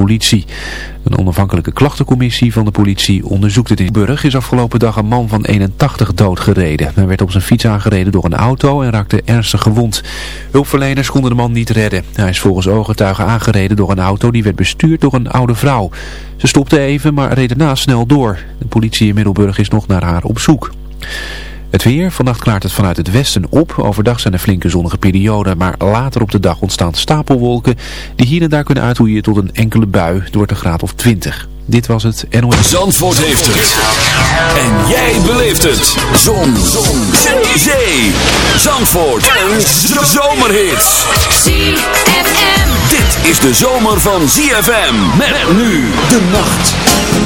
politie. Een onafhankelijke klachtencommissie van de politie onderzoekt het in Burg. Is afgelopen dag een man van 81 doodgereden. Hij werd op zijn fiets aangereden door een auto en raakte ernstig gewond. Hulpverleners konden de man niet redden. Hij is volgens ooggetuigen aangereden door een auto die werd bestuurd door een oude vrouw. Ze stopte even, maar reed daarna snel door. De politie in Middelburg is nog naar haar op zoek. Het weer, vannacht klaart het vanuit het westen op. Overdag zijn er flinke zonnige perioden, maar later op de dag ontstaan stapelwolken die hier en daar kunnen uitroeien tot een enkele bui door de graad of 20. Dit was het NOS. Zandvoort heeft het. En jij beleeft het. Zon. Zon. Zee. Zee. Zandvoort. Een zomerhit. ZFM. Dit is de zomer van ZFM. Met nu de nacht.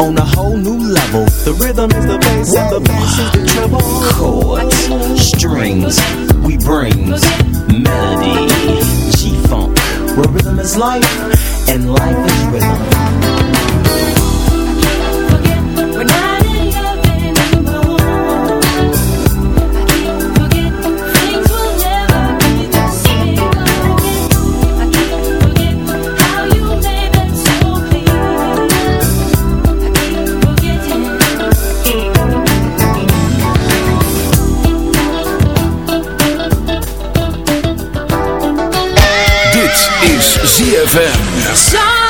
On a whole new level. The rhythm is the bass and the bass is the treble. Chords, strings, we brings melody. G-Funk, where rhythm is life and life is rhythm. ZFM.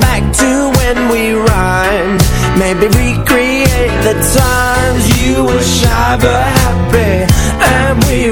Back to when we rhymed. Maybe recreate the times. You were shy but happy And we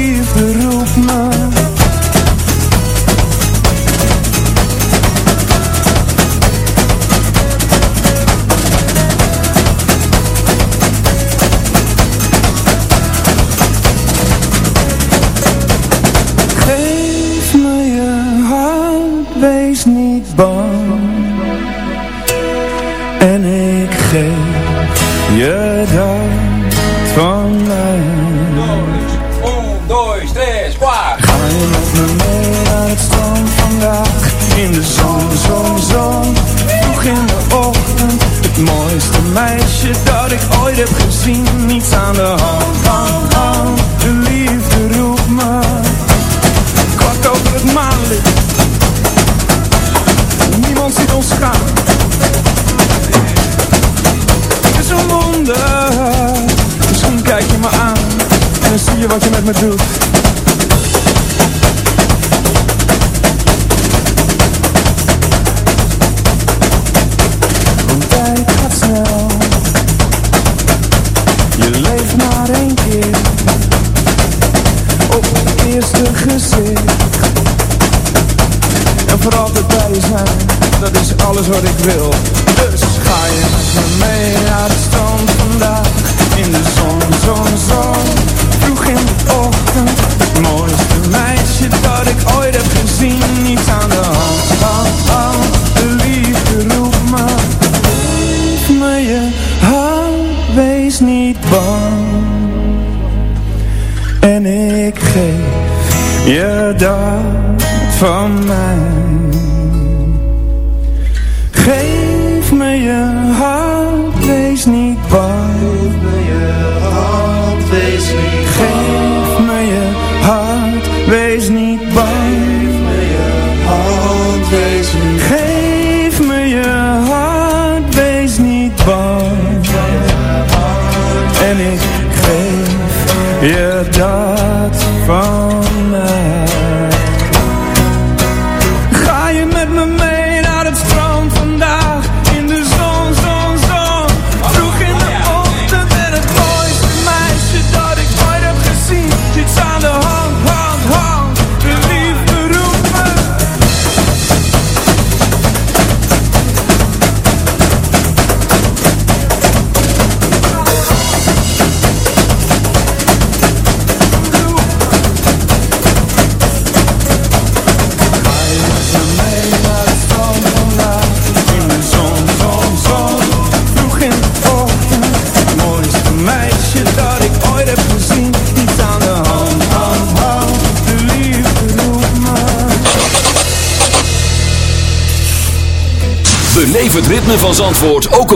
ik ooit heb gezien, niets aan de hand. van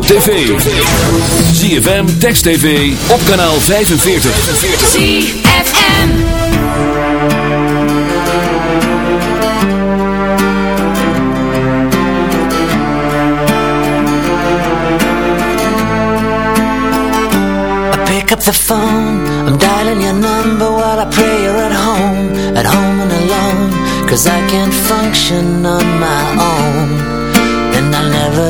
tv. ZFM, Text TV, op kanaal 45. ZFM I pick up the phone, I'm dialing your number while I pray you're at home, at home and alone, cause I can't function on my own.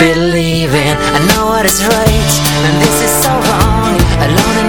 believing. I know what is right And this is so wrong. Alone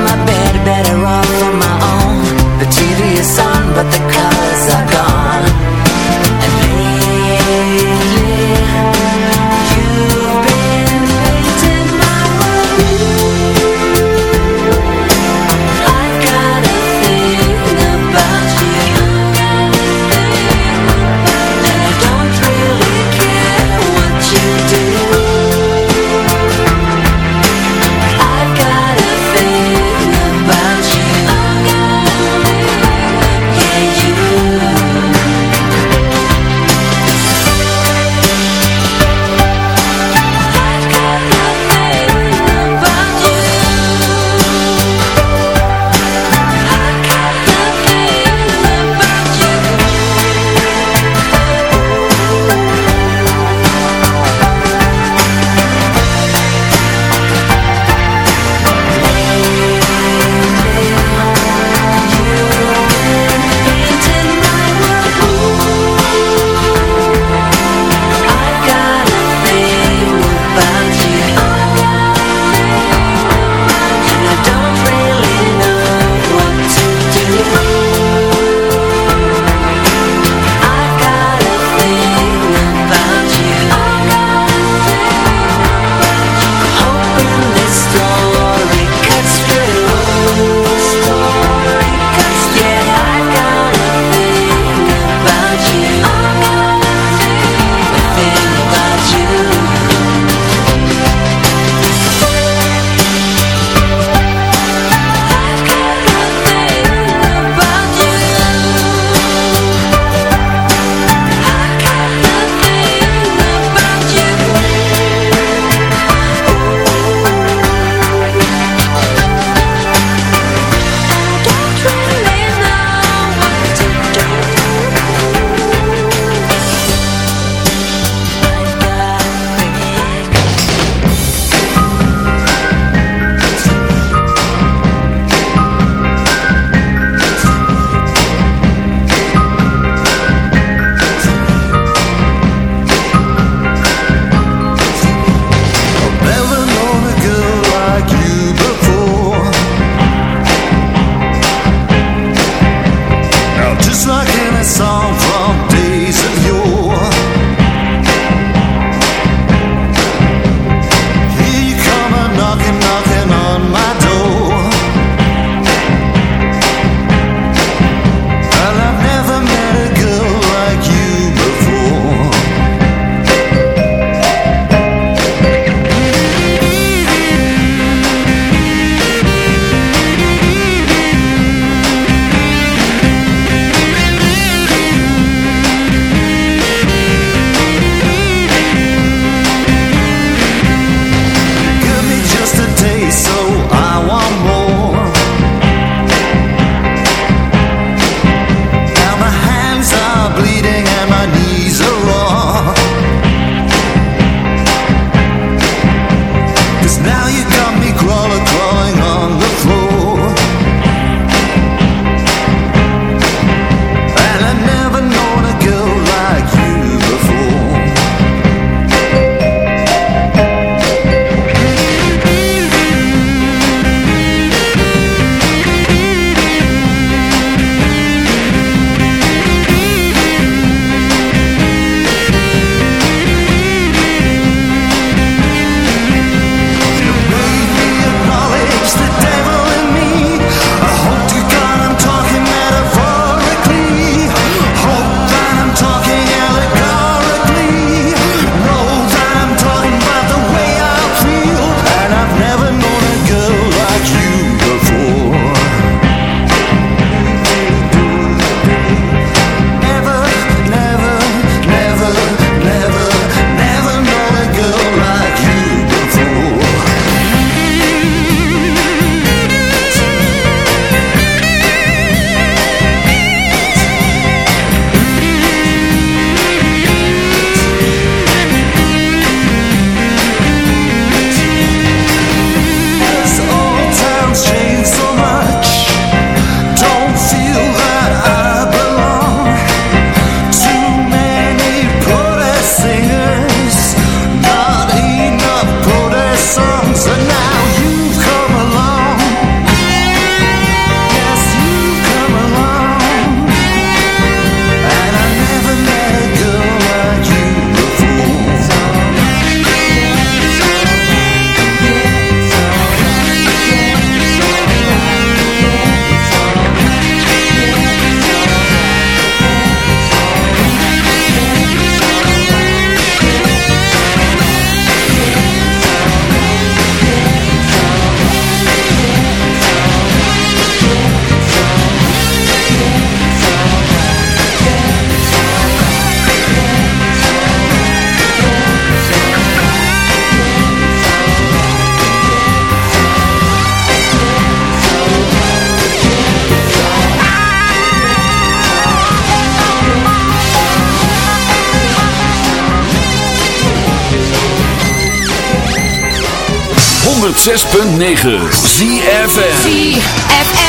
106.9 ZFM ZFM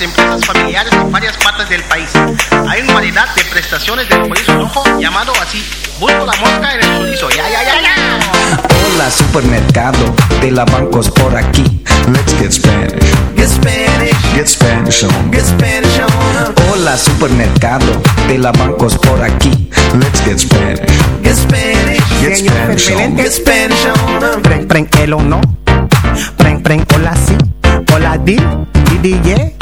empresas familiares en varias partes del país. Hay una variedad de prestaciones del chorizo rojo llamado así. Busco la mosca en el chorizo. Hola, supermercado de la bancos por aquí. Let's get Spanish. Get Spanish. Get Spanish Hola, supermercado de la bancos por aquí. Let's get Spanish. Get Spanish. Get Spanish on. Get Spanish on. Pren, pren, el o no. Pren, pren, hola, sí. Hola, di, di, di, yeah.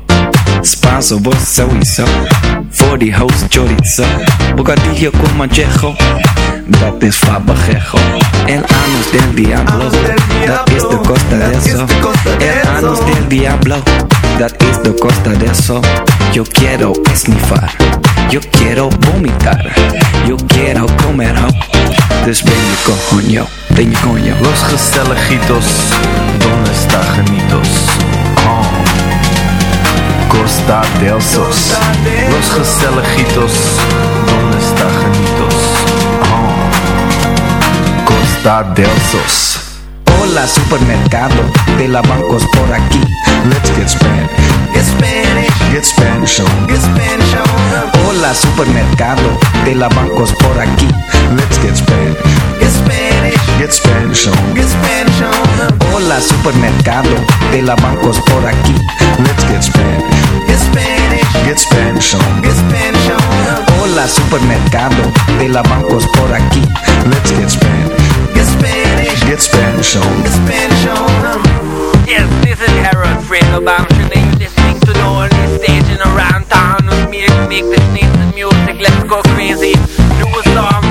Spanso, vos sowieso. Voor die host chorizo. Bocadillo con manchejo. Dat is fabajejo. El anus del diablo. Dat is de costa de eso. El anus del diablo. Dat is de costa de eso. Yo quiero esnifar. Yo quiero vomitar. Yo quiero comer. Dus ben je coño. Ben je coño. Los gezelligitos, donde está genitos? Oh. Costa del Sos. Los gezelligitos, donde está genitos? Oh. Costa del Sos. Hola supermercado, de la bancos por aquí. Let's get Spanish. Get Spanish. Get Spanish on. Get Spanish on. Hola supermercado, de la bancos por aquí. Let's get Spanish. Get Spanish. Get Spanish on. Get Spanish on. Hola supermercado, de la bancos por aquí. Let's get Spanish. Get Spanish. Get Spanish on. Get Spanish on. Hola supermercado, de la bancos por aquí. Let's get Spanish. Get Spanish. Get Spanish on. Get Spanish on. Yes, this is Harold Bamshin and you're listening to the only stage in around town with me to make this nice music. Let's go crazy. New song.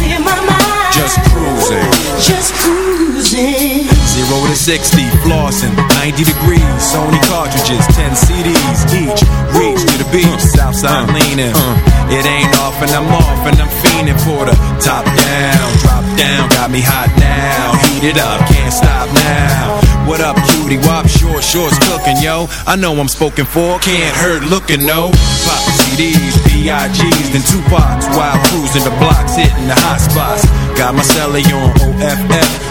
Just cruising. Just cruising. Zero to 60, flossing, 90 degrees, Sony cartridges, 10 CDs each. Reach to the beach, Southside leaning. It ain't off and I'm off and I'm fiending for the top down, drop down. Got me hot now, heat it up, can't stop now. What up, cutie? Wop, short, shorts cooking, yo. I know I'm spoken for, can't hurt looking, no. Pop CDs, B.I.G.'s, then Tupac's while cruising the blocks, hitting the hot spots. Got my celly on OFF,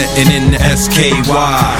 setting in the SKY.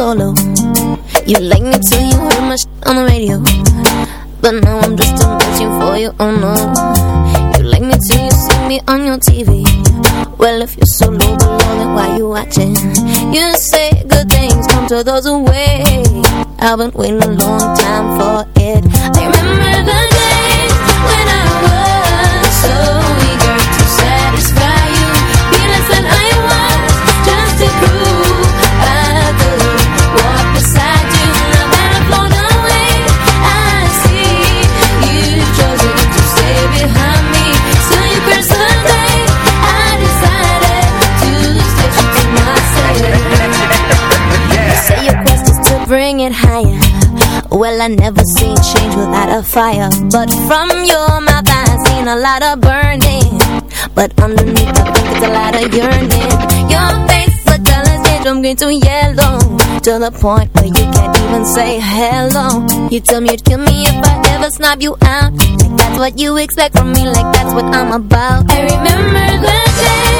solo. You like me till you heard my on the radio. But now I'm just a matching for you, oh no. You like me till you see me on your TV. Well, if you're so low below, then why you watching? You say good things come to those who wait. I've been waiting a long time for it. I remember the I never seen change without a fire. But from your mouth, I seen a lot of burning. But underneath, think it's a lot of yearning. Your face, a color's change from green to yellow To the point where you can't even say hello You tell me you'd kill me if I ever snap you out Like that's what you expect from me, like that's what I'm about I remember the days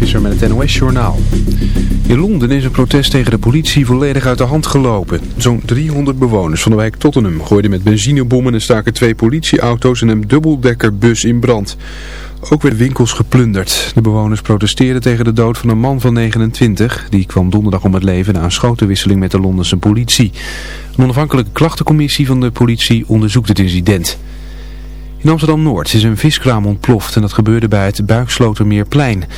Visser met het NOS Journaal. In Londen is een protest tegen de politie volledig uit de hand gelopen. Zo'n 300 bewoners van de wijk Tottenham gooiden met benzinebommen en staken twee politieauto's en een dubbeldekkerbus in brand. Ook werden winkels geplunderd. De bewoners protesteerden tegen de dood van een man van 29. Die kwam donderdag om het leven na een schotenwisseling met de Londense politie. Een onafhankelijke klachtencommissie van de politie onderzoekt het incident. In Amsterdam-Noord is een viskraam ontploft en dat gebeurde bij het Buikslotermeerplein. Er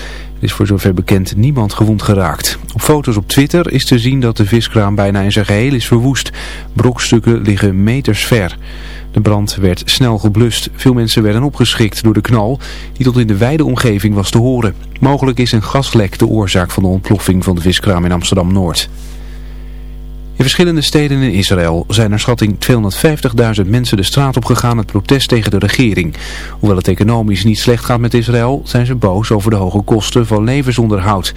is voor zover bekend niemand gewond geraakt. Op foto's op Twitter is te zien dat de viskraam bijna in zijn geheel is verwoest. Brokstukken liggen meters ver. De brand werd snel geblust. Veel mensen werden opgeschrikt door de knal die tot in de wijde omgeving was te horen. Mogelijk is een gaslek de oorzaak van de ontploffing van de viskraam in Amsterdam-Noord. In verschillende steden in Israël zijn naar schatting 250.000 mensen de straat op gegaan met protest tegen de regering. Hoewel het economisch niet slecht gaat met Israël, zijn ze boos over de hoge kosten van levensonderhoud.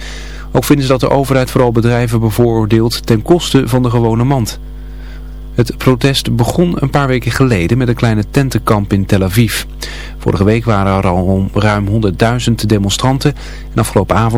Ook vinden ze dat de overheid vooral bedrijven bevooroordeelt ten koste van de gewone mand. Het protest begon een paar weken geleden met een kleine tentenkamp in Tel Aviv. Vorige week waren er al ruim 100.000 demonstranten en afgelopen avond